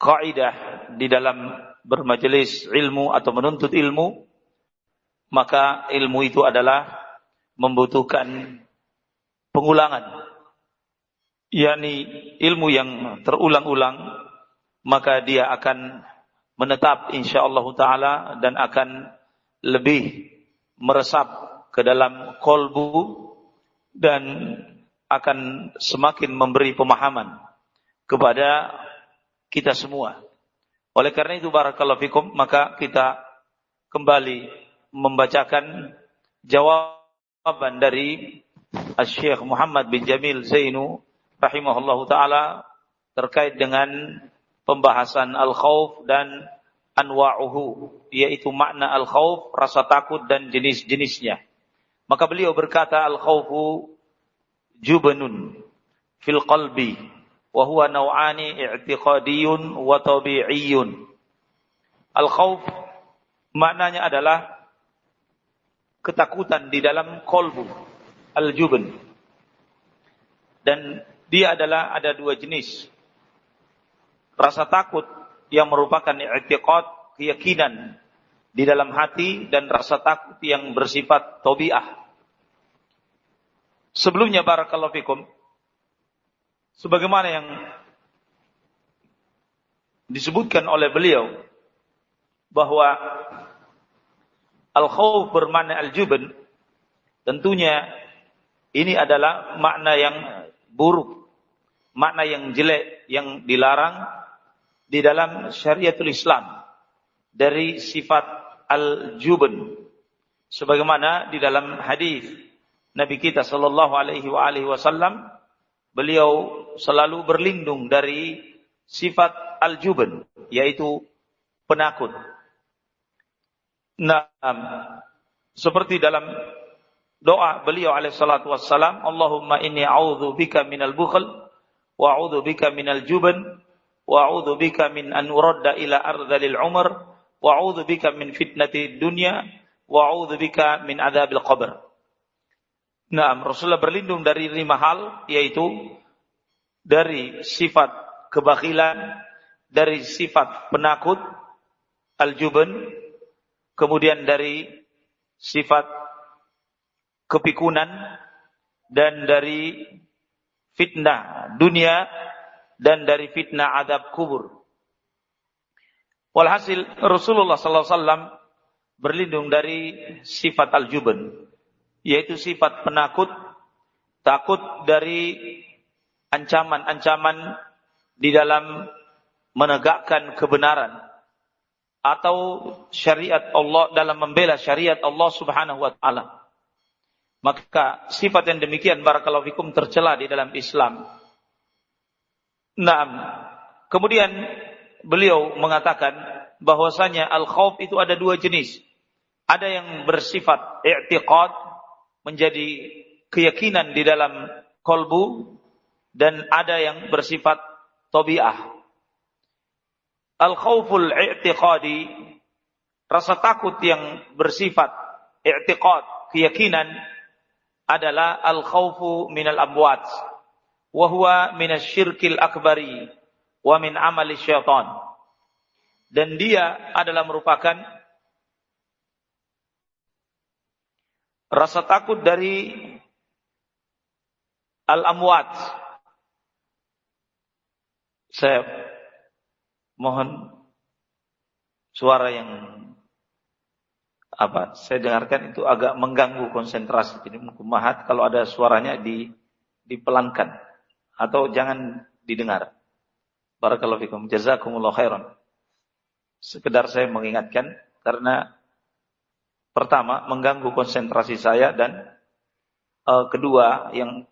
kaidah di dalam bermajelis ilmu atau menuntut ilmu, maka ilmu itu adalah membutuhkan pengulangan. yakni ilmu yang terulang-ulang, maka dia akan menetap insyaallah taala dan akan lebih meresap ke dalam kolbu dan akan semakin memberi pemahaman kepada kita semua. Oleh karena itu barakallahu fikum maka kita kembali membacakan jawaban dari Syekh Muhammad bin Jamil Zainu rahimahullahu taala terkait dengan pembahasan al-khauf dan anwa'uhu yaitu makna al-khauf rasa takut dan jenis-jenisnya. Maka beliau berkata al-khaufu jubanun fil qalbi wa huwa naw'ani i'tiqadiyun wa tabi'iyyun. Al-khauf maknanya adalah ketakutan di dalam kolbu al-juban. Dan dia adalah ada dua jenis. Rasa takut yang merupakan i'tiqad, keyakinan di dalam hati dan rasa takut yang bersifat tobiah. Sebelumnya barakallahu fikum sebagaimana yang disebutkan oleh beliau bahwa al-khauf bermakna al-juban tentunya ini adalah makna yang buruk, makna yang jelek yang dilarang di dalam syariatul Islam dari sifat al-jubn. Sebagaimana di dalam hadis Nabi kita sallallahu alaihi wa alihi wasallam beliau selalu berlindung dari sifat al-jubn yaitu penakut. Nah, seperti dalam doa beliau alaihi salatu wassalam, Allahumma inni a'udzu bika minal bukhl wa a'udzu bika minal jubn wa a'udzu bika min an uradda ila ardhil umar wa a'udzu bika min fitnati dunya wa a'udzu bika min adzabil qabr. Nah, Rasulullah berlindung dari lima hal yaitu dari sifat kebakilan, dari sifat penakut al-jubn, kemudian dari sifat kepikunan dan dari fitnah dunia dan dari fitnah adab kubur. Walhasil Rasulullah wasallam berlindung dari sifat al-jubn, yaitu sifat penakut, takut dari ancaman-ancaman di dalam menegakkan kebenaran atau syariat Allah dalam membela syariat Allah Subhanahu wa taala. Maka sifat yang demikian barakallahu fikum tercela di dalam Islam. Nah, kemudian beliau mengatakan bahwasanya al-khauf itu ada dua jenis. Ada yang bersifat i'tiqad menjadi keyakinan di dalam kolbu dan ada yang bersifat tabiah. Al-khauful i'tiqadi rasa takut yang bersifat i'tiqad keyakinan adalah al-khaufu minal amwat wa huwa minasyirkil akbari wa min amali syaitan. Dan dia adalah merupakan rasa takut dari al-amwat. Saya mohon suara yang apa saya dengarkan itu agak mengganggu konsentrasi. Jadi mahat kalau ada suaranya di dipelankan atau jangan didengar. Barakallahu fikum. Jazakumullah khairan. Sekedar saya mengingatkan karena pertama mengganggu konsentrasi saya dan uh, kedua yang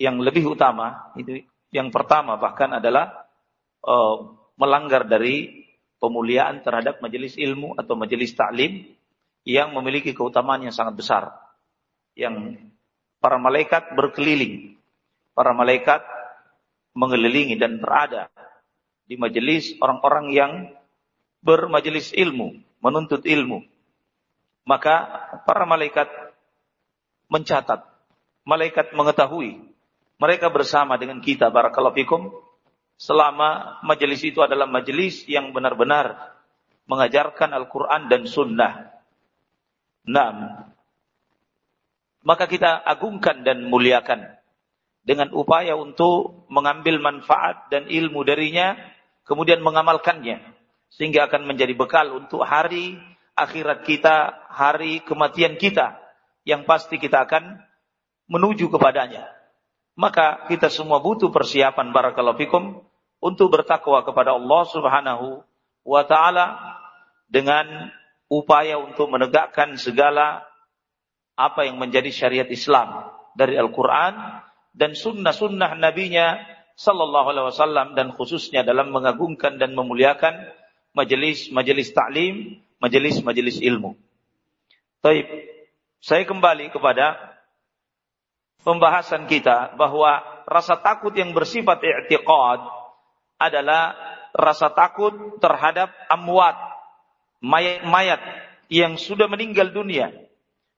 yang lebih utama itu yang pertama bahkan adalah uh, melanggar dari pemuliaan terhadap majelis ilmu atau majelis taklim yang memiliki keutamaan yang sangat besar. Yang para malaikat berkeliling. Para malaikat mengelilingi dan berada di majelis orang-orang yang bermajelis ilmu, menuntut ilmu. Maka para malaikat mencatat, malaikat mengetahui mereka bersama dengan kita barakallahu fikum selama majelis itu adalah majelis yang benar-benar mengajarkan Al-Quran dan Sunnah. Nah, maka kita agungkan dan muliakan dengan upaya untuk mengambil manfaat dan ilmu darinya, kemudian mengamalkannya, sehingga akan menjadi bekal untuk hari akhirat kita, hari kematian kita, yang pasti kita akan menuju kepadanya. Maka kita semua butuh persiapan barakallahu fikum untuk bertakwa kepada Allah Subhanahu wa taala dengan upaya untuk menegakkan segala apa yang menjadi syariat Islam dari Al-Qur'an dan sunnah-sunnah nabinya sallallahu alaihi wasallam dan khususnya dalam mengagungkan dan memuliakan majelis-majelis taklim, majelis-majelis ilmu. Baik, saya kembali kepada pembahasan kita bahwa rasa takut yang bersifat i'tiqad adalah rasa takut terhadap amwat, mayat-mayat yang sudah meninggal dunia.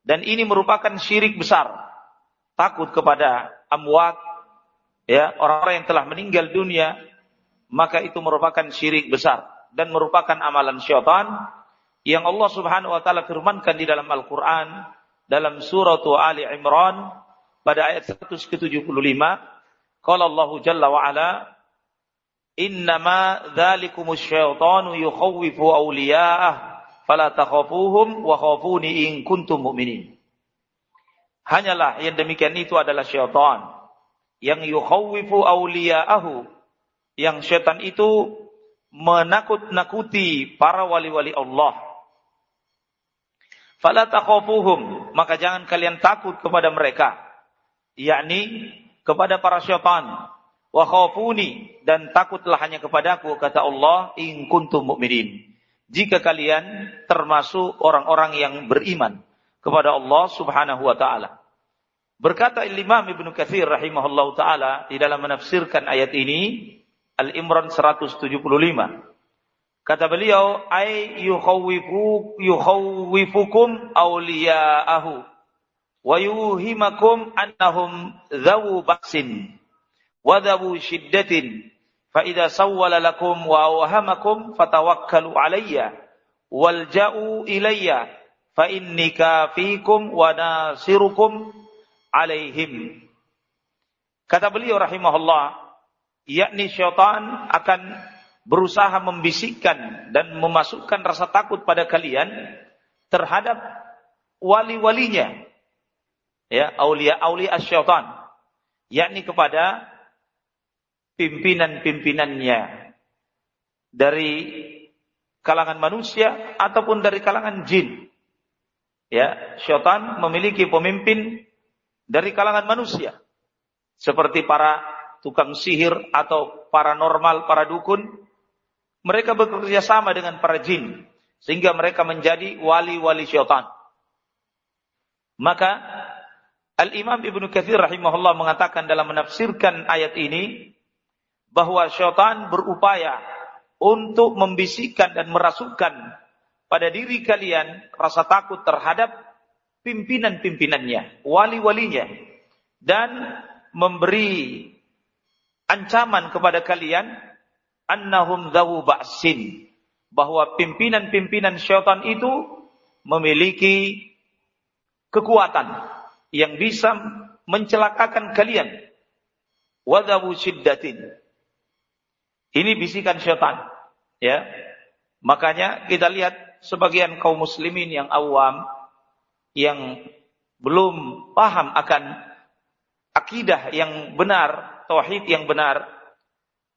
Dan ini merupakan syirik besar. Takut kepada amwat, ya orang-orang yang telah meninggal dunia, maka itu merupakan syirik besar dan merupakan amalan syaitan yang Allah Subhanahu wa taala firmankan di dalam Al-Qur'an dalam surah Ali Imran pada ayat 175 qala Allah Jalla wa ala Innama dzalikumus syaitanu yukhawwifu awliya'ah fala takhafuhum wa khafuni in kuntum mu'minin. Hanyalah yang demikian itu adalah syaitan yang yukhawwifu awliya'ahu yang syaitan itu menakut-nakuti para wali-wali Allah. Fala takhafuhum, maka jangan kalian takut kepada mereka, yakni kepada para syaitan wa khafuni dan takutlah hanya kepadaku kata Allah in kuntum mu'minin. Jika kalian termasuk orang-orang yang beriman kepada Allah Subhanahu wa taala. Berkata Imam Ibnu Katsir rahimahullah taala di dalam menafsirkan ayat ini Al-Imran 175. Kata beliau, ay yukhawwifu yukhawwifukum awliya'ahu wa yuhimakum annahum dzawu ba'sin wadabu syiddatin fa idza sawwala lakum wa awhamakum fatawakkalu alayya walja'u ilayya fa inni kafikum wa nasirukum alaihim kata beliau rahimahullah yakni syaitan akan berusaha membisikkan dan memasukkan rasa takut pada kalian terhadap wali-walinya ya aulia-aulia syaitan yakni kepada pimpinan-pimpinannya dari kalangan manusia ataupun dari kalangan jin. Ya, syaitan memiliki pemimpin dari kalangan manusia. Seperti para tukang sihir atau paranormal, para dukun. Mereka bekerja sama dengan para jin. Sehingga mereka menjadi wali-wali syaitan. Maka Al-Imam Ibnu Katsir rahimahullah mengatakan dalam menafsirkan ayat ini bahwa syaitan berupaya untuk membisikkan dan merasukkan pada diri kalian rasa takut terhadap pimpinan-pimpinannya, wali-walinya dan memberi ancaman kepada kalian annahum dzawu ba'sin bahwa pimpinan-pimpinan syaitan itu memiliki kekuatan yang bisa mencelakakan kalian wadzawu syiddatin ini bisikan syaitan. Ya. Makanya kita lihat sebagian kaum muslimin yang awam yang belum paham akan akidah yang benar, tauhid yang benar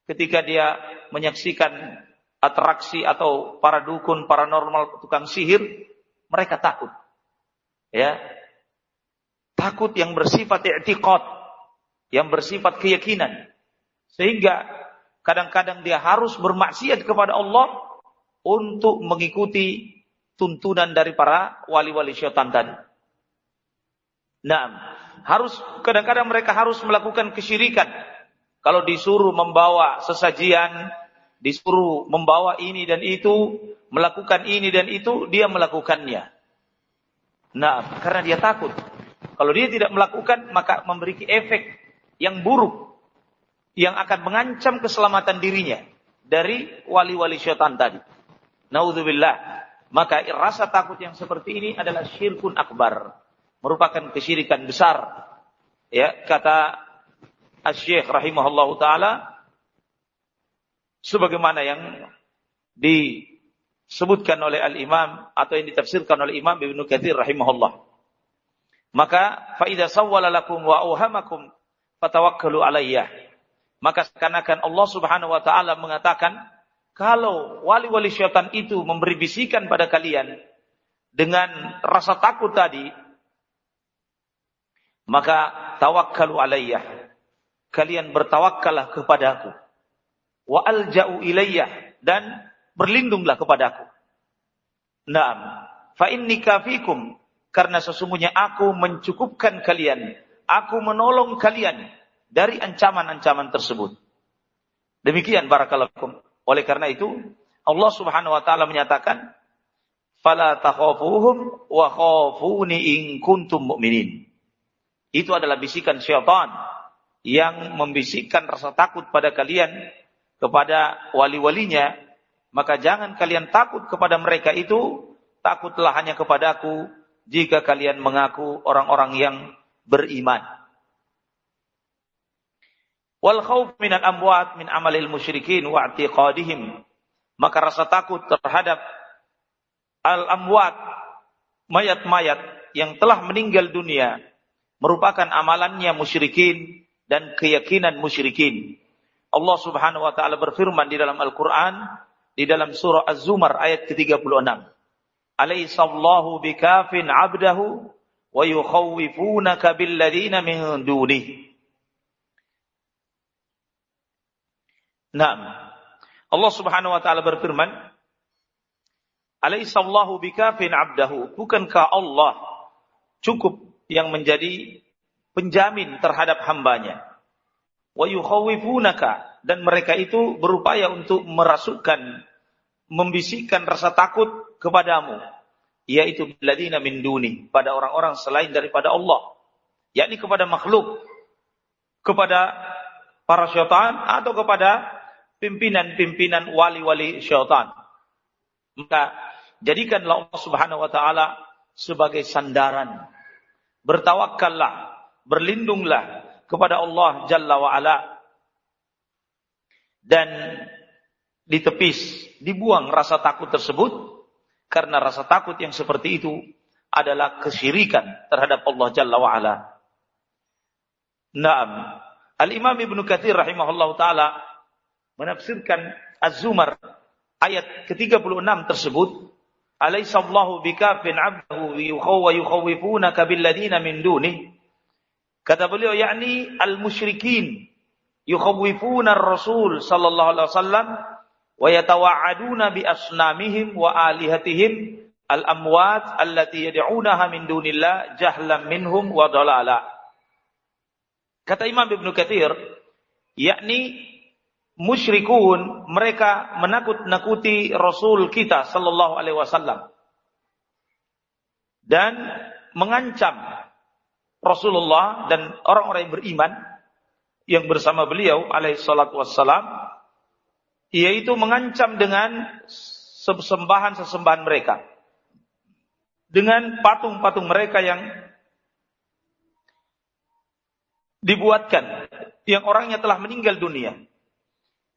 ketika dia menyaksikan atraksi atau para dukun, paranormal, tukang sihir, mereka takut. Ya. Takut yang bersifat i'tiqad, yang bersifat keyakinan. Sehingga kadang-kadang dia harus bermaksiat kepada Allah untuk mengikuti tuntunan dari para wali-wali syaitan tadi. Nah, harus kadang-kadang mereka harus melakukan kesyirikan. Kalau disuruh membawa sesajian, disuruh membawa ini dan itu, melakukan ini dan itu, dia melakukannya. Nah, karena dia takut. Kalau dia tidak melakukan, maka memberi efek yang buruk yang akan mengancam keselamatan dirinya dari wali-wali syaitan tadi. Naudzubillah. Maka rasa takut yang seperti ini adalah syirkun akbar. Merupakan kesyirikan besar. Ya, kata Asy-Syaikh rahimahullahu taala sebagaimana yang disebutkan oleh Al-Imam atau yang ditafsirkan oleh Imam Ibnu Katsir rahimahullah. Maka fa idza sawwala lakum wa awhamakum fatawakkalu alayya. Maka seakan-akan Allah Subhanahu wa taala mengatakan kalau wali-wali syaitan itu memberi bisikan pada kalian dengan rasa takut tadi, maka tawakkalu alayya. Kalian bertawakkallah kepadaku. Wa alja'u ilayya dan berlindunglah kepadaku. Naam. Fa inni kafikum karena sesungguhnya aku mencukupkan kalian, aku menolong kalian dari ancaman-ancaman tersebut. Demikian barakallahu oleh karena itu, Allah Subhanahu wa taala menyatakan, "Fala takhafuhum wa khafuni in kuntum mu'minin." Itu adalah bisikan syaitan yang membisikkan rasa takut pada kalian kepada wali-walinya, maka jangan kalian takut kepada mereka itu, takutlah hanya kepadaku jika kalian mengaku orang-orang yang beriman. Wal khauf minal amwat min amalil musyrikin wa i'tiqadihim. Maka rasa takut terhadap al amwat mayat-mayat yang telah meninggal dunia merupakan amalannya musyrikin dan keyakinan musyrikin. Allah Subhanahu wa taala berfirman di dalam Al-Qur'an di dalam surah Az-Zumar ayat ke-36. Alaihissallahu bikafin 'abdahu wa yukhawwifunaka billadina min dunihi. Naam. Allah Subhanahu wa taala berfirman, "Alaihissallahu bikafin 'abdahu?" Bukankah Allah cukup yang menjadi penjamin terhadap hambanya? Wa yukhawifunaka dan mereka itu berupaya untuk merasukkan membisikkan rasa takut kepadamu yaitu ladina min duni pada orang-orang selain daripada Allah yakni kepada makhluk kepada para syaitan atau kepada pimpinan-pimpinan wali-wali syaitan. Maka jadikanlah Allah Subhanahu wa taala sebagai sandaran. Bertawakkallah, berlindunglah kepada Allah Jalla wa ala. Dan ditepis, dibuang rasa takut tersebut karena rasa takut yang seperti itu adalah kesyirikan terhadap Allah Jalla wa ala. Naam. Al-Imam Ibnu Katsir rahimahullah taala menafsirkan Az-Zumar ayat ke-36 tersebut Alaihissallahu bikafin 'abdahu wa yukhawwifunaka billadina min duni kata beliau yakni al-musyrikin. Yukhawwifuna ar-rasul sallallahu alaihi wasallam wa yatawa'aduna bi asnamihim wa alihatihim al-amwat allati yad'unaha min dunillah jahlan minhum wa dalala kata Imam Ibnu Katsir yakni musyrikun mereka menakut-nakuti Rasul kita sallallahu alaihi wasallam. Dan mengancam Rasulullah dan orang-orang yang beriman yang bersama beliau alaihi salatu wassalam yaitu mengancam dengan sesembahan-sesembahan mereka. Dengan patung-patung mereka yang dibuatkan yang orangnya telah meninggal dunia.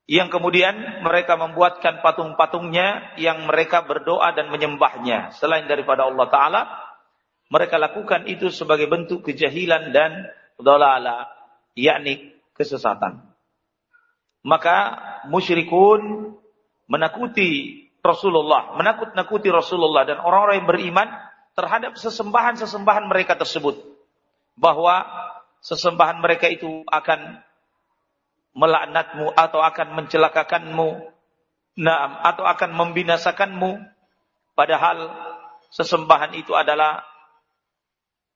Yang kemudian mereka membuatkan patung-patungnya yang mereka berdoa dan menyembahnya. Selain daripada Allah Ta'ala mereka lakukan itu sebagai bentuk kejahilan dan dolala yakni kesesatan. Maka musyrikun menakuti Rasulullah menakut-nakuti Rasulullah dan orang-orang yang beriman terhadap sesembahan-sesembahan mereka tersebut. Bahwa sesembahan mereka itu akan melaknatmu atau akan mencelakakanmu, atau akan membinasakanmu. Padahal sesembahan itu adalah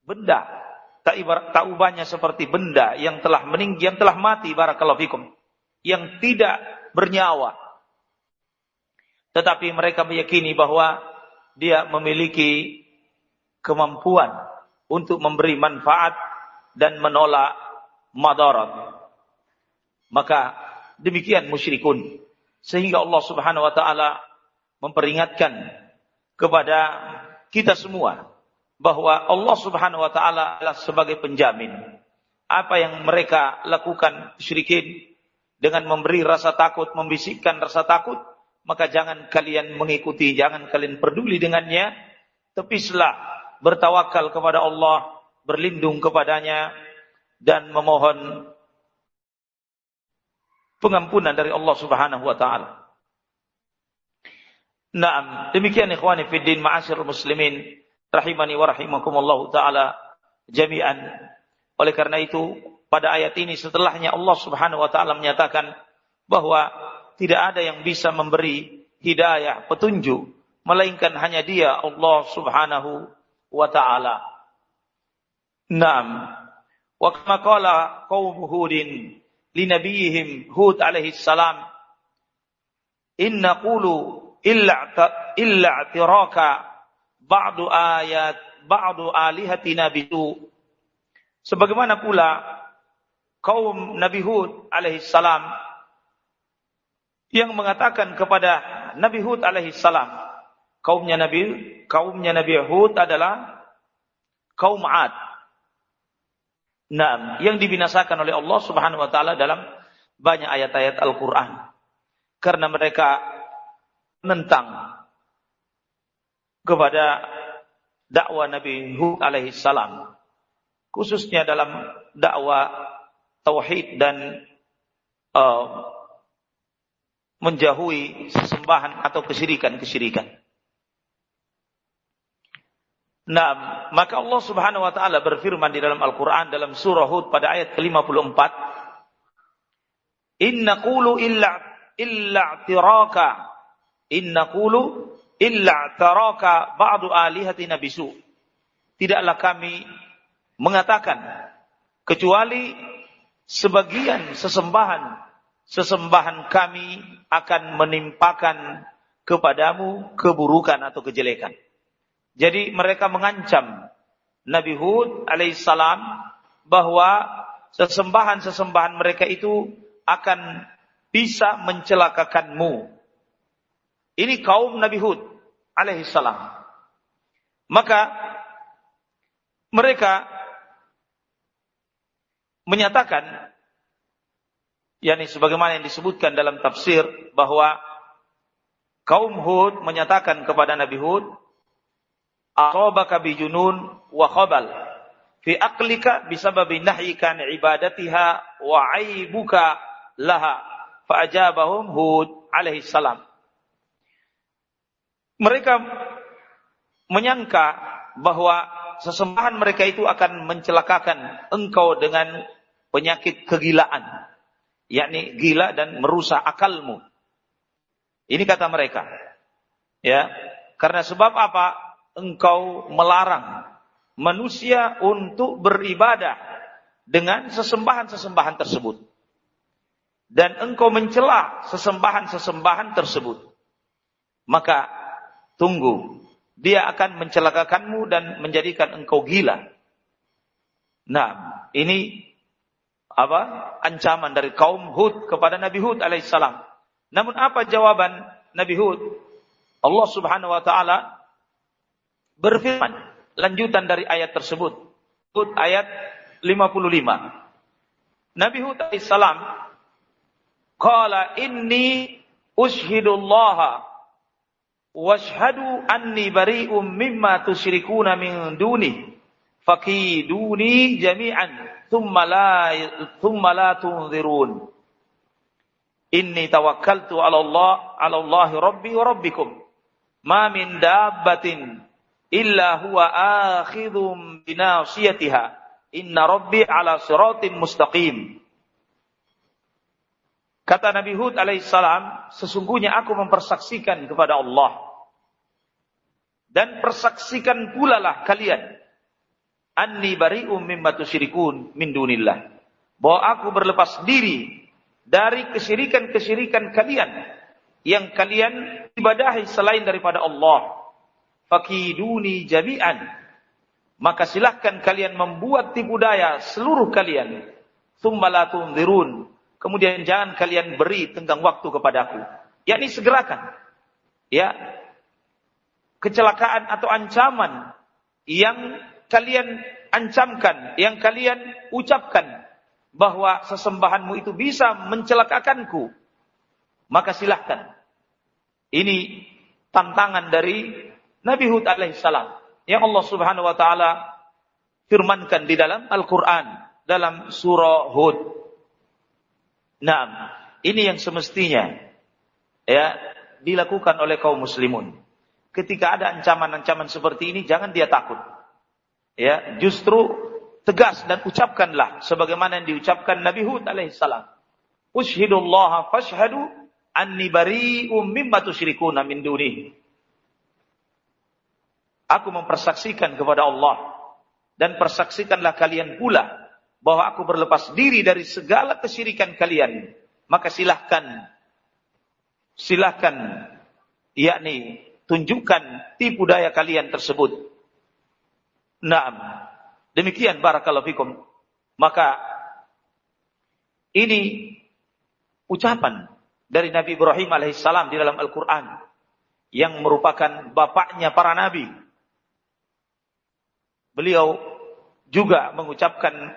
benda. Tak ibarat tak ubahnya seperti benda yang telah meninggi yang telah mati barakallahu fikum. Yang tidak bernyawa. Tetapi mereka meyakini bahwa dia memiliki kemampuan untuk memberi manfaat dan menolak madarat. Maka demikian musyrikun. Sehingga Allah Subhanahu wa taala memperingatkan kepada kita semua bahwa Allah Subhanahu wa taala adalah sebagai penjamin. Apa yang mereka lakukan syirikin dengan memberi rasa takut, membisikkan rasa takut, maka jangan kalian mengikuti, jangan kalian peduli dengannya, tepislah bertawakal kepada Allah, berlindung kepadanya dan memohon pengampunan dari Allah Subhanahu wa taala. Naam, demikian ikhwani fi din ma'asyiral muslimin rahimani wa rahimakumullah taala jami'an. Oleh karena itu, pada ayat ini setelahnya Allah Subhanahu wa taala menyatakan bahwa tidak ada yang bisa memberi hidayah, petunjuk melainkan hanya Dia Allah Subhanahu wa taala. Naam. Wa kama qala qaum Hudin li nabiyihim Hud alaihi salam in naqulu illa illa i'tiraka ba'du ayat ba'du alihatina bisu Sebagaimana pula kaum Nabi Hud alaihi salam yang mengatakan kepada Nabi Hud alaihi salam, kaumnya Nabi kaumnya Nabi Hud adalah kaum Ad. Nah, yang dibinasakan oleh Allah Subhanahu wa taala dalam banyak ayat-ayat Al-Qur'an. Karena mereka menentang kepada dakwah Nabi Hud alaihi salam khususnya dalam dakwah tauhid dan uh, menjauhi sesembahan atau kesyirikan-kesyirikan. Nah, maka Allah Subhanahu wa taala berfirman di dalam Al-Qur'an dalam surah Hud pada ayat ke-54, "Inna qulu illa illa tiraka inna qulu illa taraka ba'du alihatina bisu." Tidaklah kami mengatakan kecuali sebagian sesembahan sesembahan kami akan menimpakan kepadamu keburukan atau kejelekan. Jadi mereka mengancam Nabi Hud alaihissalam bahwa sesembahan-sesembahan mereka itu akan bisa mencelakakanmu. Ini kaum Nabi Hud alaihissalam. Maka mereka menyatakan yakni sebagaimana yang disebutkan dalam tafsir bahwa kaum Hud menyatakan kepada Nabi Hud asabaka bijunun wa khabal fi aqlika bisababi nahyika ibadatiha wa aibuka laha fa ajabahum Hud alaihi salam mereka menyangka bahwa sesembahan mereka itu akan mencelakakan engkau dengan penyakit kegilaan. Yakni gila dan merusak akalmu. Ini kata mereka. Ya, karena sebab apa? Engkau melarang manusia untuk beribadah dengan sesembahan-sesembahan tersebut. Dan engkau mencela sesembahan-sesembahan tersebut. Maka tunggu dia akan mencelakakanmu dan menjadikan engkau gila. Nah, ini apa? Ancaman dari kaum Hud kepada Nabi Hud alaihissalam. Namun apa jawaban Nabi Hud? Allah Subhanahu wa taala berfirman lanjutan dari ayat tersebut. Hud ayat 55. Nabi Hud alaihissalam qala inni ushidullaha washhadu anni bari'um mimma tusyrikuna min duni fakiduni jami'an thumma la thumma la tunzirun inni tawakkaltu 'ala Allah 'ala Allah rabbi wa rabbikum ma min dabbatin illa huwa akhidhum binasiyatiha inna rabbi 'ala siratin mustaqim Kata Nabi Hud alaihissalam, sesungguhnya aku mempersaksikan kepada Allah. Dan persaksikan pula lah kalian. Anni bari'um mimma tusyrikun min dunillah. Bahwa aku berlepas diri dari kesyirikan-kesyirikan kalian. Yang kalian ibadahi selain daripada Allah. Fakiduni jami'an. Maka silahkan kalian membuat tipu daya seluruh kalian. Thumma la kemudian jangan kalian beri tenggang waktu kepadaku. Yakni segerakan. Ya. Kecelakaan atau ancaman yang kalian ancamkan, yang kalian ucapkan bahwa sesembahanmu itu bisa mencelakakanku, maka silahkan. Ini tantangan dari Nabi Hud alaihissalam yang Allah Subhanahu wa taala firmankan di dalam Al-Qur'an dalam surah Hud. Nah, ini yang semestinya ya dilakukan oleh kaum muslimun. Ketika ada ancaman-ancaman seperti ini jangan dia takut. Ya, justru tegas dan ucapkanlah sebagaimana yang diucapkan Nabi Hud alaihissalam. Ushhidullaha fashhadu anni bari'um mimma tusyrikuna min dunih. Aku mempersaksikan kepada Allah dan persaksikanlah kalian pula bahwa aku berlepas diri dari segala kesyirikan kalian. Maka silahkan silahkan yakni tunjukkan tipu daya kalian tersebut. Naam. Demikian barakallahu fikum. Maka ini ucapan dari Nabi Ibrahim alaihissalam di dalam Al-Quran yang merupakan bapaknya para nabi. Beliau juga mengucapkan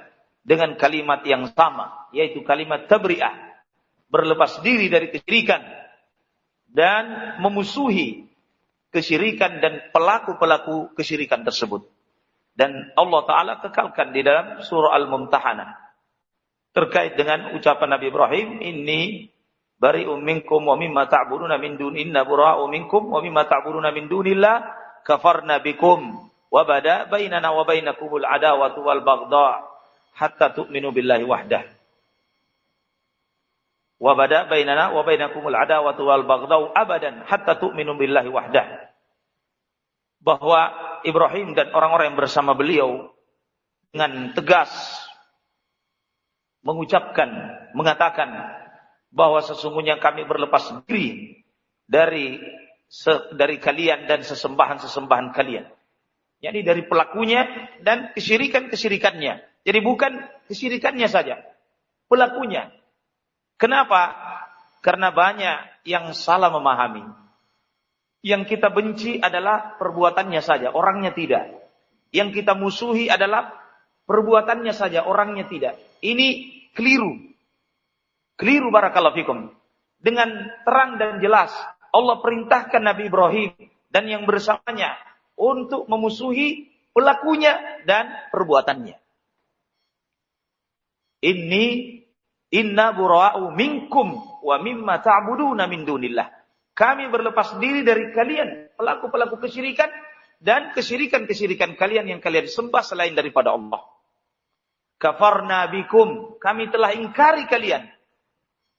dengan kalimat yang sama, yaitu kalimat tabri'ah, berlepas diri dari kesyirikan dan memusuhi kesyirikan dan pelaku-pelaku kesyirikan tersebut. Dan Allah Ta'ala kekalkan di dalam surah Al-Mumtahanah. Terkait dengan ucapan Nabi Ibrahim, ini bari minkum wa mimma ta'buduna min dun inna bura'u minkum wa mimma ta'buduna min dunillah kafarna bikum wa bada bainana wa bainakumul adawatu wal baghdha hatta tu'minu billahi wahdah. Wa bada bainana wa bainakumul adawatu wal baghdha abadan hatta tu'minu billahi wahdah bahwa Ibrahim dan orang-orang yang bersama beliau dengan tegas mengucapkan, mengatakan bahwa sesungguhnya kami berlepas diri dari dari kalian dan sesembahan-sesembahan kalian. Yakni dari pelakunya dan kesyirikan-kesyirikannya. Jadi bukan kesyirikannya saja, pelakunya. Kenapa? Karena banyak yang salah memahami. Yang kita benci adalah perbuatannya saja, orangnya tidak. Yang kita musuhi adalah perbuatannya saja, orangnya tidak. Ini keliru. Keliru barakallahu fikum. Dengan terang dan jelas Allah perintahkan Nabi Ibrahim dan yang bersamanya untuk memusuhi pelakunya dan perbuatannya. Ini inna bura'u minkum wa mimma ta'buduna min dunillah. Kami berlepas diri dari kalian, pelaku-pelaku kesyirikan, dan kesyirikan-kesyirikan kalian yang kalian sembah selain daripada Allah. Kafarna bikum, kami telah ingkari kalian.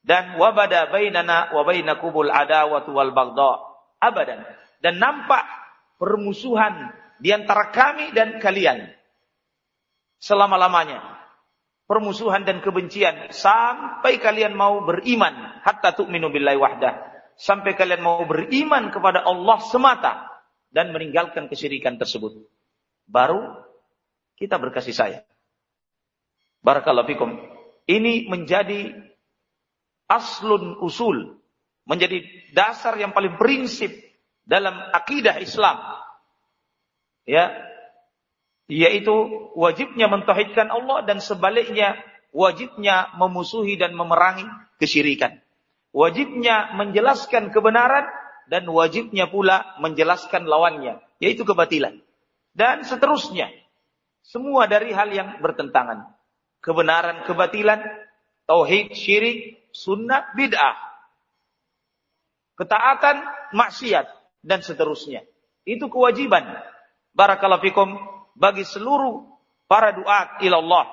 Dan wabada bainana wa bainakumul adawatu wal bagda. Abadan. Dan nampak permusuhan di antara kami dan kalian. Selama-lamanya. Permusuhan dan kebencian. Sampai kalian mau beriman. Hatta tu'minu billahi wahdah sampai kalian mau beriman kepada Allah semata dan meninggalkan kesyirikan tersebut. Baru kita berkasih sayang. Barakallahu fikum. Ini menjadi aslun usul, menjadi dasar yang paling prinsip dalam akidah Islam. Ya, yaitu wajibnya mentauhidkan Allah dan sebaliknya wajibnya memusuhi dan memerangi kesyirikan wajibnya menjelaskan kebenaran dan wajibnya pula menjelaskan lawannya, yaitu kebatilan. Dan seterusnya. Semua dari hal yang bertentangan. Kebenaran, kebatilan, tauhid, syirik, sunnah, bid'ah. Ketaatan, maksiat, dan seterusnya. Itu kewajiban. Barakallahu fikum bagi seluruh para duat ilallah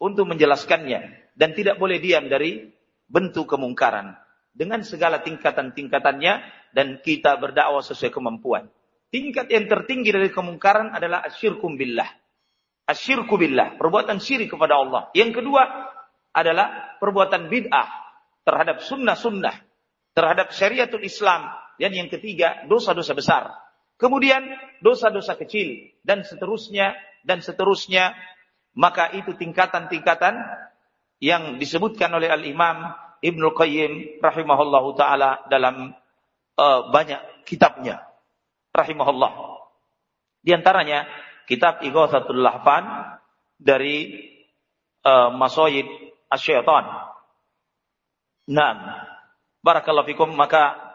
untuk menjelaskannya. Dan tidak boleh diam dari bentuk kemungkaran dengan segala tingkatan-tingkatannya dan kita berdakwah sesuai kemampuan. Tingkat yang tertinggi dari kemungkaran adalah asyirkum billah. Asyirku billah, perbuatan syirik kepada Allah. Yang kedua adalah perbuatan bid'ah terhadap sunnah-sunnah, terhadap syariatul Islam. Dan yang ketiga, dosa-dosa besar. Kemudian dosa-dosa kecil dan seterusnya dan seterusnya. Maka itu tingkatan-tingkatan yang disebutkan oleh Al-Imam Ibnu Qayyim rahimahullahu taala dalam uh, banyak kitabnya rahimahullah. Di antaranya kitab Ighathatul Lahfan dari uh, Masoyid Asyaitan. Nah, barakallahu fikum maka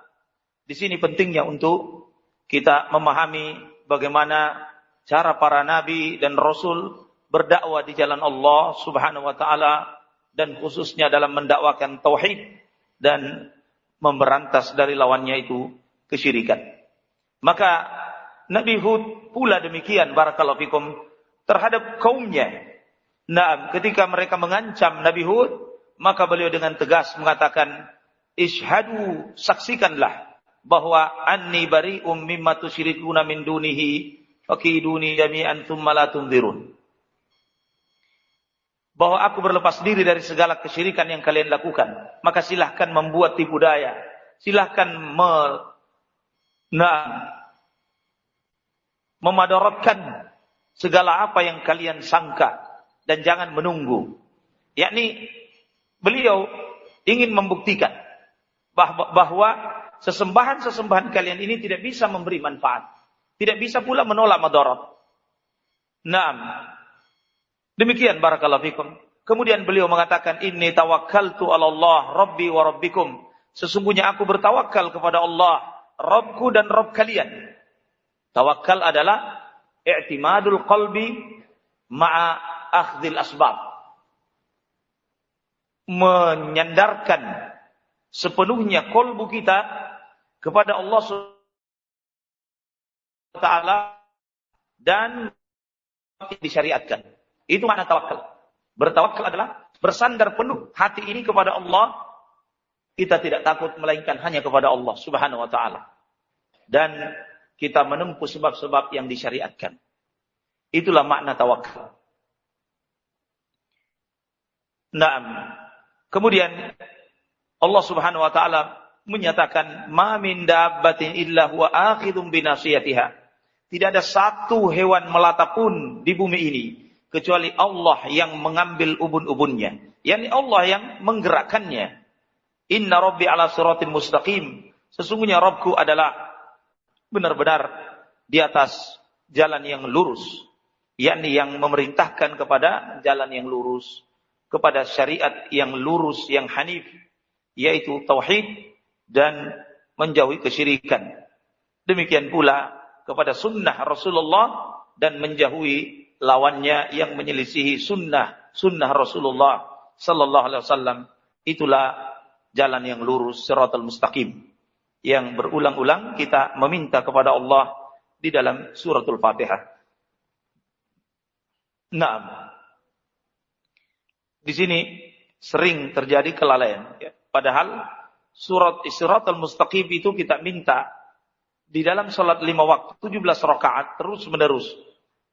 di sini pentingnya untuk kita memahami bagaimana cara para nabi dan rasul berdakwah di jalan Allah Subhanahu wa taala dan khususnya dalam mendakwakan tauhid dan memberantas dari lawannya itu kesyirikan. Maka Nabi Hud pula demikian barakallahu fikum terhadap kaumnya. Nah, ketika mereka mengancam Nabi Hud, maka beliau dengan tegas mengatakan, "Ishhadu, saksikanlah bahwa anni bari'um mimma tusyrikuna min dunihi fakiduni jami'an thumma la tunzirun." bahwa aku berlepas diri dari segala kesyirikan yang kalian lakukan, maka silahkan membuat tipu daya, silahkan me, nah, memadaratkan segala apa yang kalian sangka dan jangan menunggu. Yakni beliau ingin membuktikan bahwa sesembahan-sesembahan kalian ini tidak bisa memberi manfaat, tidak bisa pula menolak madarat. Naam, Demikian barakallahu fikum. Kemudian beliau mengatakan, Inni tawakkaltu ala Allah, Rabbi wa Rabbikum. Sesungguhnya aku bertawakal kepada Allah, Rabbku dan Rabb kalian. Tawakal adalah i'timadul qalbi ma'a akhdil asbab. Menyandarkan sepenuhnya kolbu kita kepada Allah Taala dan disyariatkan. Itu makna tawakal. Bertawakal adalah bersandar penuh hati ini kepada Allah. Kita tidak takut melainkan hanya kepada Allah Subhanahu wa taala. Dan kita menempuh sebab-sebab yang disyariatkan. Itulah makna tawakal. Naam. Kemudian Allah Subhanahu wa taala menyatakan ma min dabbatin illa huwa akhidun binasiyatiha. Tidak ada satu hewan melata pun di bumi ini kecuali Allah yang mengambil ubun-ubunnya. Yani Allah yang menggerakkannya. Inna Rabbi ala suratin mustaqim. Sesungguhnya Rabbku adalah benar-benar di atas jalan yang lurus. yakni yang memerintahkan kepada jalan yang lurus. Kepada syariat yang lurus, yang hanif. Yaitu tauhid dan menjauhi kesyirikan. Demikian pula kepada sunnah Rasulullah dan menjauhi lawannya yang menyelisihi sunnah sunnah Rasulullah Sallallahu Alaihi Wasallam itulah jalan yang lurus siratal mustaqim yang berulang-ulang kita meminta kepada Allah di dalam suratul Fatihah. Nah, di sini sering terjadi kelalaian. Ya. Padahal surat Siratul Mustaqim itu kita minta di dalam sholat lima waktu 17 rakaat terus menerus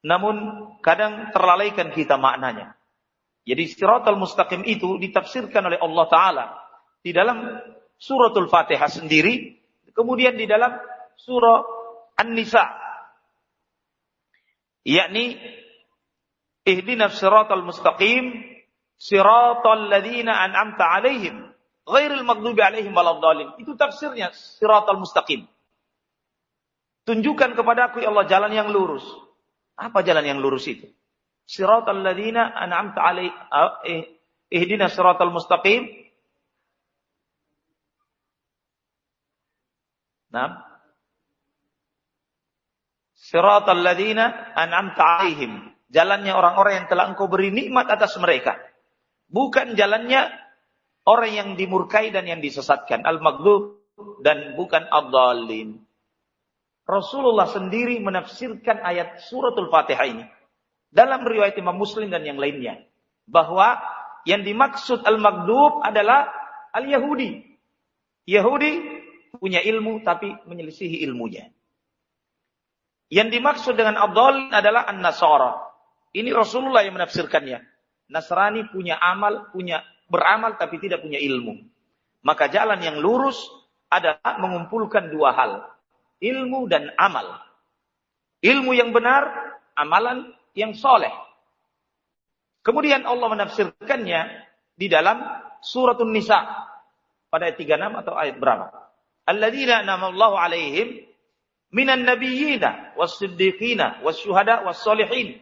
namun kadang terlalaikan kita maknanya. Jadi siratal mustaqim itu ditafsirkan oleh Allah Ta'ala. Di dalam suratul Fatihah sendiri. Kemudian di dalam surah An-Nisa. Yakni. Ihdina siratal mustaqim. Siratal ladhina an'amta alaihim. Ghairil maghdubi alaihim waladhalin. Itu tafsirnya siratal mustaqim. Tunjukkan kepada aku ya Allah jalan yang lurus. Apa jalan yang lurus itu? Siratal ladzina an'amta alai eh, ihdina siratal mustaqim. Nah. Siratal ladzina an'amta alaihim. Jalannya orang-orang yang telah engkau beri nikmat atas mereka. Bukan jalannya orang yang dimurkai dan yang disesatkan. Al-maghdub dan bukan ad-dallin. Rasulullah sendiri menafsirkan ayat suratul Fatihah ini. Dalam riwayat Imam Muslim dan yang lainnya. Bahwa yang dimaksud al-maghdub adalah al-Yahudi. Yahudi punya ilmu tapi menyelisihi ilmunya. Yang dimaksud dengan abdol adalah an-nasara. Ini Rasulullah yang menafsirkannya. Nasrani punya amal, punya beramal tapi tidak punya ilmu. Maka jalan yang lurus adalah mengumpulkan dua hal ilmu dan amal. Ilmu yang benar, amalan yang soleh. Kemudian Allah menafsirkannya di dalam suratul Nisa pada ayat 36 atau ayat berapa? Alladzina namallahu alaihim minan nabiyyina was-siddiqina was-syuhada was-solihin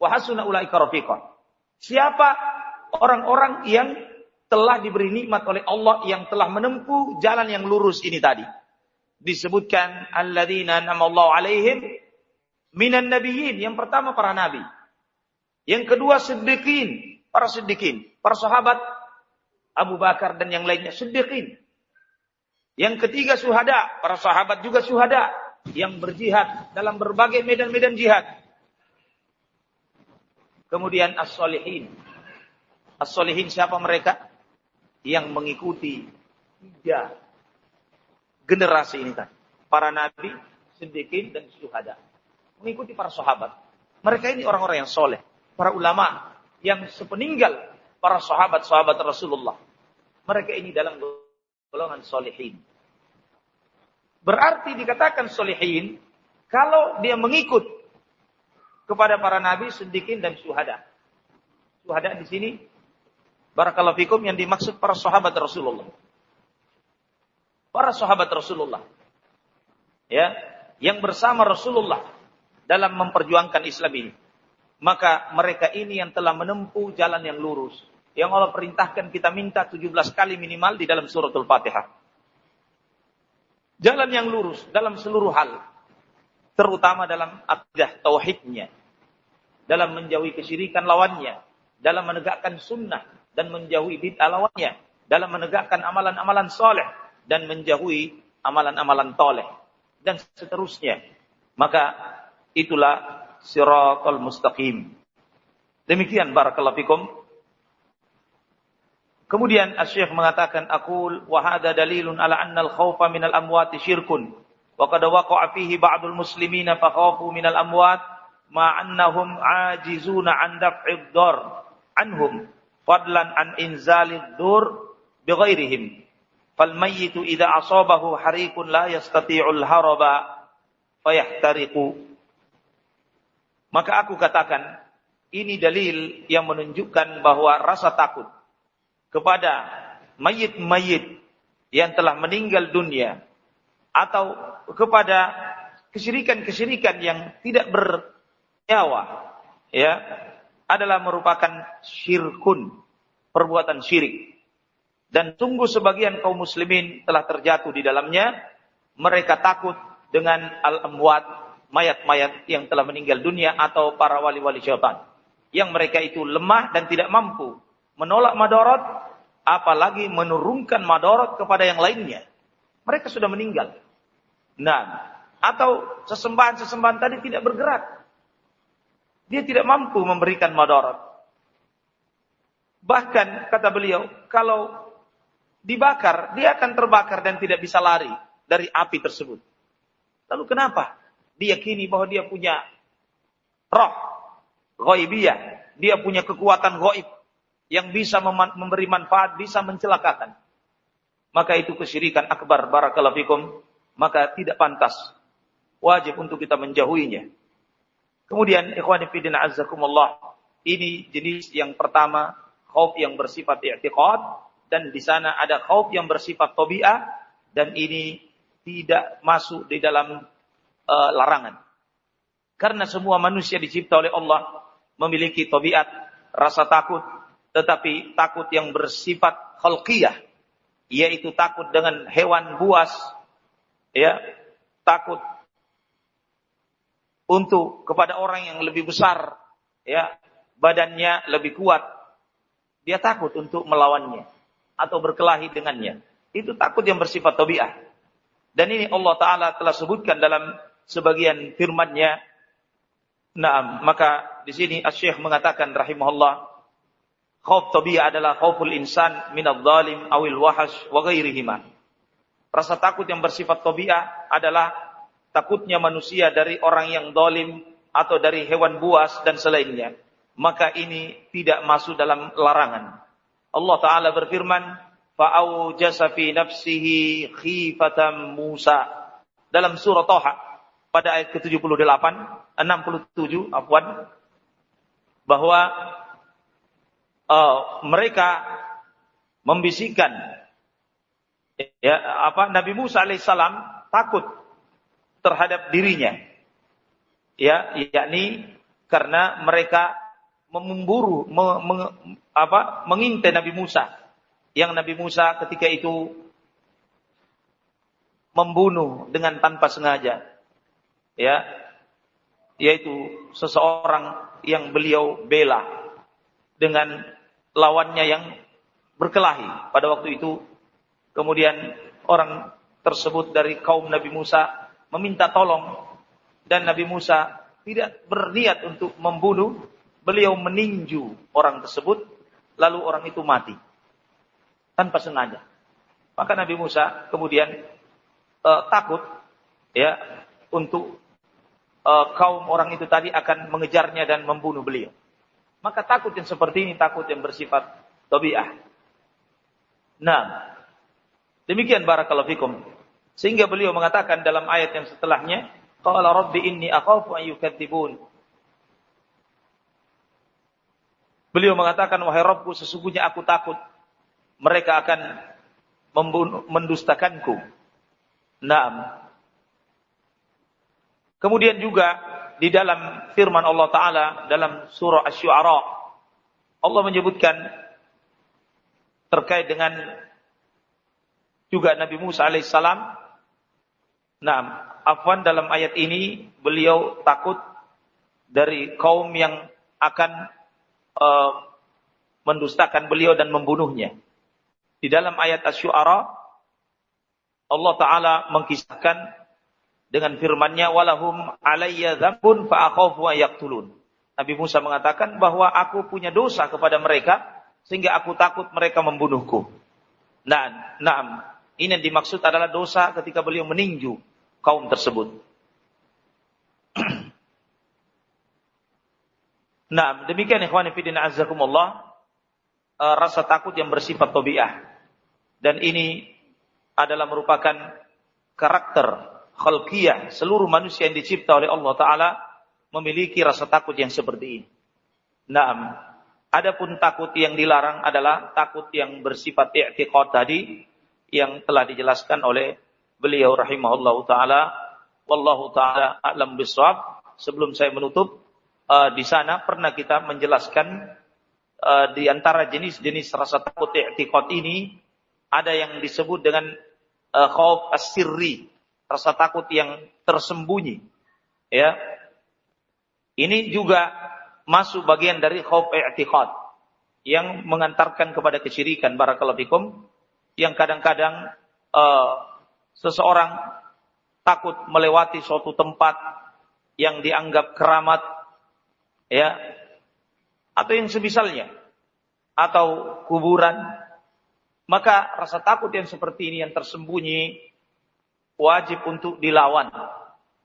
wa hasuna ulaika rafiqa. Siapa orang-orang yang telah diberi nikmat oleh Allah yang telah menempuh jalan yang lurus ini tadi. Disebutkan alladzina namallahu alaihim minan nabiyyin. Yang pertama para nabi. Yang kedua siddiqin, para siddiqin, para sahabat Abu Bakar dan yang lainnya siddiqin. Yang ketiga suhada, para sahabat juga suhada yang berjihad dalam berbagai medan-medan jihad. Kemudian as-solihin. As-solihin siapa mereka? Yang mengikuti tiga generasi ini kan. Para nabi, siddiqin dan suhada. Mengikuti para sahabat. Mereka ini orang-orang yang soleh para ulama yang sepeninggal para sahabat-sahabat Rasulullah. Mereka ini dalam golongan solehin. Berarti dikatakan solehin kalau dia mengikut kepada para nabi, sedikit dan syuhada. Syuhada di sini barakallahu fikum yang dimaksud para sahabat Rasulullah. Para sahabat Rasulullah. Ya, yang bersama Rasulullah dalam memperjuangkan Islam ini maka mereka ini yang telah menempuh jalan yang lurus. Yang Allah perintahkan kita minta 17 kali minimal di dalam suratul Fatihah. Jalan yang lurus dalam seluruh hal. Terutama dalam akidah tauhidnya. Dalam menjauhi kesyirikan lawannya. Dalam menegakkan sunnah. Dan menjauhi bid'ah lawannya. Dalam menegakkan amalan-amalan soleh. Dan menjauhi amalan-amalan toleh. Dan seterusnya. Maka itulah siratal mustaqim. Demikian barakallahu fikum. Kemudian Asy-Syaikh mengatakan aqul wa hadha dalilun ala anna al-khawfa min al-amwat syirkun wa qad waqa'a fihi ba'dul muslimina fa min al-amwat ma annahum ajizuna an daf'i dar anhum fadlan an inzalid dur bighairihim. Fal mayyitu idza asabahu harikun la yastati'ul haraba fayahtariqu. Maka aku katakan, ini dalil yang menunjukkan bahwa rasa takut kepada mayit-mayit yang telah meninggal dunia atau kepada kesyirikan-kesyirikan yang tidak bernyawa ya adalah merupakan syirkun perbuatan syirik dan tunggu sebagian kaum muslimin telah terjatuh di dalamnya mereka takut dengan al-amwat mayat-mayat yang telah meninggal dunia atau para wali-wali syaitan. Yang mereka itu lemah dan tidak mampu menolak madorot, apalagi menurunkan madorot kepada yang lainnya. Mereka sudah meninggal. Nah, atau sesembahan-sesembahan tadi tidak bergerak. Dia tidak mampu memberikan madorot. Bahkan kata beliau, kalau dibakar, dia akan terbakar dan tidak bisa lari dari api tersebut. Lalu kenapa? diyakini bahwa dia punya roh ghaibiyah, dia punya kekuatan gaib yang bisa memberi manfaat, bisa mencelakakan. Maka itu kesyirikan akbar barakallahu fikum, maka tidak pantas. Wajib untuk kita menjauhinya. Kemudian ikhwani fillah azzakumullah, ini jenis yang pertama khauf yang bersifat i'tiqad dan di sana ada khauf yang bersifat tabi'ah dan ini tidak masuk di dalam uh, larangan. Karena semua manusia dicipta oleh Allah memiliki tabiat rasa takut, tetapi takut yang bersifat khalqiyah, yaitu takut dengan hewan buas, ya, takut untuk kepada orang yang lebih besar, ya, badannya lebih kuat, dia takut untuk melawannya atau berkelahi dengannya. Itu takut yang bersifat tabiat. Dan ini Allah Ta'ala telah sebutkan dalam sebagian firman-Nya. Nah, maka di sini Asy-Syaikh mengatakan rahimahullah, khauf tabi'ah adalah khauful insan minadh dhalim awil wahash wa ghairihima. Rasa takut yang bersifat tabi'ah adalah takutnya manusia dari orang yang dolim atau dari hewan buas dan selainnya. Maka ini tidak masuk dalam larangan. Allah Ta'ala berfirman, فَأَوْجَسَ فِي نَفْسِهِ خِيفَةً Musa. Dalam surah Toha pada ayat ke-78, 67, afwan, bahwa uh, mereka membisikkan ya apa Nabi Musa alaihissalam takut terhadap dirinya. Ya yakni karena mereka memburu me, me, apa mengintai Nabi Musa. Yang Nabi Musa ketika itu membunuh dengan tanpa sengaja. Ya yaitu seseorang yang beliau bela dengan lawannya yang berkelahi. Pada waktu itu kemudian orang tersebut dari kaum Nabi Musa meminta tolong dan Nabi Musa tidak berniat untuk membunuh, beliau meninju orang tersebut, lalu orang itu mati tanpa sengaja. Maka Nabi Musa kemudian uh, takut ya untuk uh, kaum orang itu tadi akan mengejarnya dan membunuh beliau. Maka takut yang seperti ini takut yang bersifat tabiah. Nah, demikian barakallahu fikum. Sehingga beliau mengatakan dalam ayat yang setelahnya, Qala rabbi inni akhafu an yukadzibun. Beliau mengatakan, wahai Rabbku, sesungguhnya aku takut mereka akan mendustakanku. Naam. Kemudian juga di dalam firman Allah Ta'ala dalam surah Asy-Syu'ara Allah menyebutkan terkait dengan juga Nabi Musa alaihissalam. Nah, Afwan dalam ayat ini beliau takut dari kaum yang akan uh, mendustakan beliau dan membunuhnya. Di dalam ayat Asy-Syu'ara Allah taala mengkisahkan dengan firman-Nya walahum alayya dzambun fa akhafu yaqtulun. Nabi Musa mengatakan bahwa aku punya dosa kepada mereka sehingga aku takut mereka membunuhku. Nah, nah, ini yang dimaksud adalah dosa ketika beliau meninju kaum tersebut. nah, demikian ikhwan fillah azakumullah uh, rasa takut yang bersifat tabiah. Dan ini adalah merupakan karakter khalqiyah seluruh manusia yang dicipta oleh Allah taala memiliki rasa takut yang seperti ini. Naam. Adapun takut yang dilarang adalah takut yang bersifat i'tiqad tadi yang telah dijelaskan oleh beliau rahimahullahu taala. Wallahu taala alam bisawab. Sebelum saya menutup uh, di sana pernah kita menjelaskan uh, di antara jenis-jenis rasa takut i'tiqad ini ada yang disebut dengan uh, khauf as-sirri rasa takut yang tersembunyi ya. Ini juga masuk bagian dari khauf i'tiqad yang mengantarkan kepada kesyirikan barakallahu fikum yang kadang-kadang uh, seseorang takut melewati suatu tempat yang dianggap keramat ya atau yang semisalnya atau kuburan maka rasa takut yang seperti ini yang tersembunyi wajib untuk dilawan.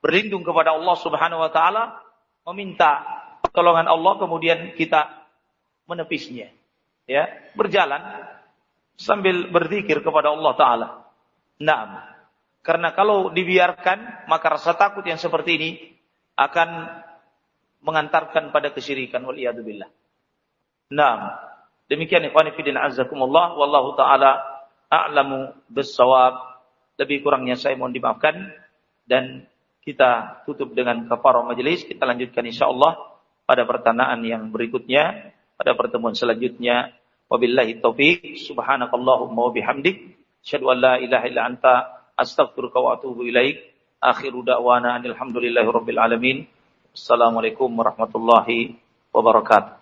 Berlindung kepada Allah Subhanahu wa taala meminta pertolongan Allah kemudian kita menepisnya. Ya berjalan sambil berzikir kepada Allah taala. Naam. Karena kalau dibiarkan, maka rasa takut yang seperti ini akan mengantarkan pada kesyirikan wal billah. Nah, demikian ikhwan fillah azakumullah wallahu taala a'lamu bissawab. Lebih kurangnya saya mohon dimaafkan dan kita tutup dengan kafarah majelis. Kita lanjutkan insyaallah pada pertanyaan yang berikutnya, pada pertemuan selanjutnya. Wabillahi taufik. Subhanakallahumma wa bihamdik. Asyhadu an la ilaha illa anta astaghfiruka wa atubu ilaik. Akhiru da'wana alhamdulillahi rabbil alamin. Assalamualaikum warahmatullahi wabarakatuh.